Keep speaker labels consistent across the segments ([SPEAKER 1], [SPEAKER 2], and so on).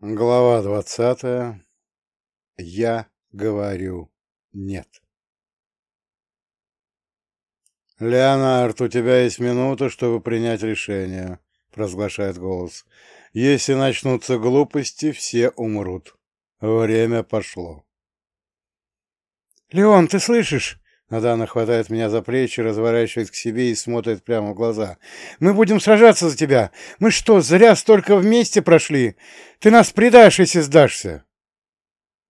[SPEAKER 1] Глава двадцатая. Я говорю нет. «Леонард, у тебя есть минута, чтобы принять решение», — провозглашает голос. «Если начнутся глупости, все умрут. Время пошло».
[SPEAKER 2] «Леон, ты слышишь?»
[SPEAKER 1] Надана хватает меня за плечи, разворачивает к себе и смотрит прямо в глаза.
[SPEAKER 2] «Мы будем сражаться за тебя! Мы что, зря столько вместе прошли? Ты нас предашь, если сдашься!»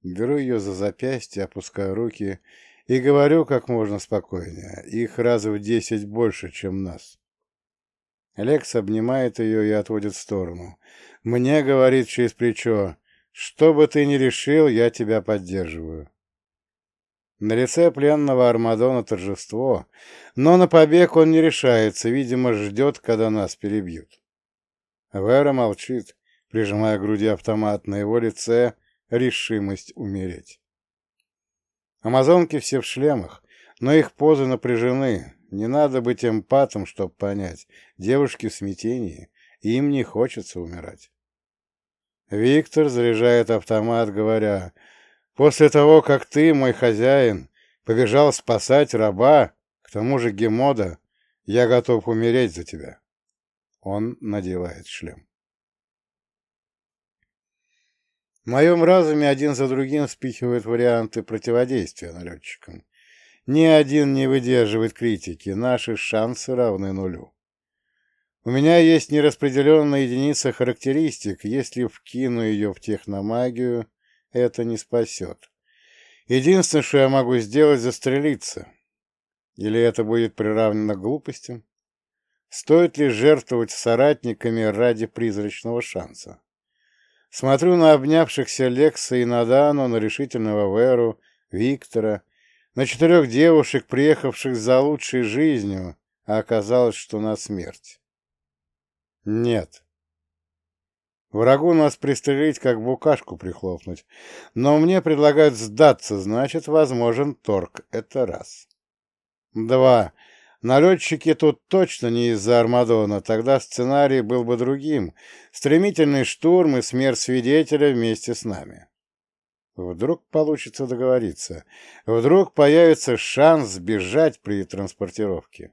[SPEAKER 1] Беру ее за запястье, опускаю руки и говорю как можно спокойнее. Их раз в десять больше, чем нас. Лекс обнимает ее и отводит в сторону. Мне говорит через плечо, «Что бы ты ни решил, я тебя поддерживаю». На лице пленного Армадона торжество, но на побег он не решается, видимо, ждет, когда нас перебьют. Вера молчит, прижимая к груди автомат, на его лице решимость умереть. Амазонки все в шлемах, но их позы напряжены. Не надо быть эмпатом, чтобы понять. Девушки в смятении, им не хочется умирать. Виктор заряжает автомат, говоря, После того, как ты, мой хозяин, побежал спасать раба, к тому же Гемода, я готов умереть за тебя. Он надевает шлем. В моем разуме один за другим вспихивают варианты противодействия налетчикам. Ни один не выдерживает критики, наши шансы равны нулю. У меня есть нераспределенная единица характеристик, если вкину ее в техномагию, это не спасет. Единственное, что я могу сделать, застрелиться. Или это будет приравнено к глупостям? Стоит ли жертвовать соратниками ради призрачного шанса? Смотрю на обнявшихся Лекса и Надану, на решительного Веру, Виктора, на четырех девушек, приехавших за лучшей жизнью, а оказалось, что на смерть. Нет. Врагу нас пристрелить, как букашку прихлопнуть. Но мне предлагают сдаться, значит, возможен торг. Это раз. Два. Налетчики тут точно не из-за Армадона, тогда сценарий был бы другим. Стремительный штурм и смерть свидетеля вместе с нами. Вдруг получится договориться. Вдруг появится шанс сбежать при транспортировке.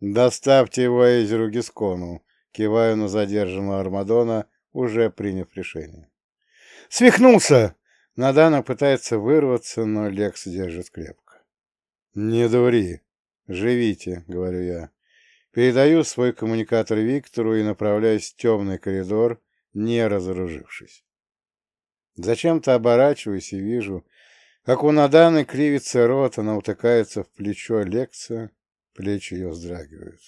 [SPEAKER 1] Доставьте его Эйзеру Гискону. Киваю на задержанного Армадона, уже приняв решение.
[SPEAKER 2] «Свихнулся!»
[SPEAKER 1] Надана пытается вырваться, но Лекс держит крепко. «Не дури! Живите!» — говорю я. Передаю свой коммуникатор Виктору и направляюсь в темный коридор, не разоружившись. Зачем-то оборачиваюсь и вижу, как у Наданы кривится рот, она утыкается в плечо Лекса, плечи ее вздрагивают.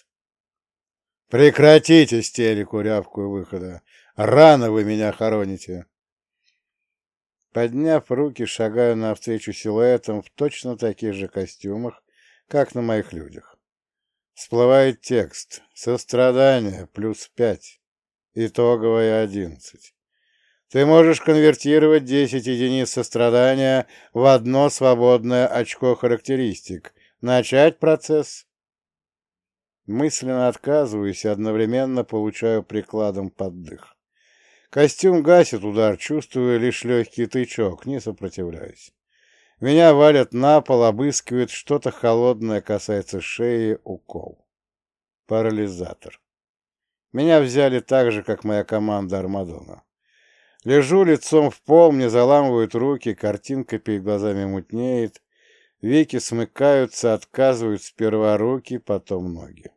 [SPEAKER 1] Прекратите истерику, рявкую выхода. Рано вы меня хороните. Подняв руки, шагаю навстречу силуэтам в точно таких же костюмах, как на моих людях. Всплывает текст. Сострадание плюс пять. Итоговое одиннадцать. Ты можешь конвертировать 10 единиц сострадания в одно свободное очко характеристик. Начать процесс Мысленно отказываюсь и одновременно получаю прикладом под дых. Костюм гасит удар, чувствую лишь легкий тычок, не сопротивляюсь. Меня валят на пол, обыскивают, что-то холодное касается шеи, укол. Парализатор. Меня взяли так же, как моя команда Армадона. Лежу лицом в пол, мне заламывают руки, картинка перед глазами мутнеет, веки смыкаются, отказывают сперва руки, потом ноги.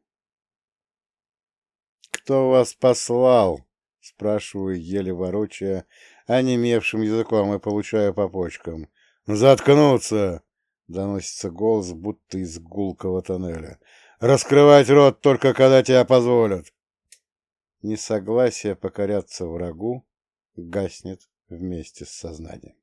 [SPEAKER 1] «Кто вас послал?» — спрашиваю, еле ворочая, онемевшим языком и получаю по почкам. «Заткнуться!» — доносится голос, будто из гулкого тоннеля. «Раскрывать рот только когда тебя позволят!» Несогласие покоряться врагу гаснет вместе с сознанием.